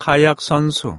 카약 선수.